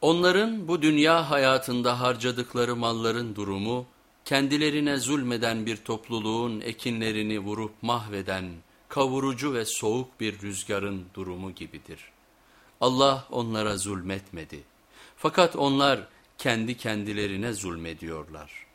Onların bu dünya hayatında harcadıkları malların durumu, kendilerine zulmeden bir topluluğun ekinlerini vurup mahveden, kavurucu ve soğuk bir rüzgarın durumu gibidir. Allah onlara zulmetmedi. Fakat onlar kendi kendilerine zulmediyorlar.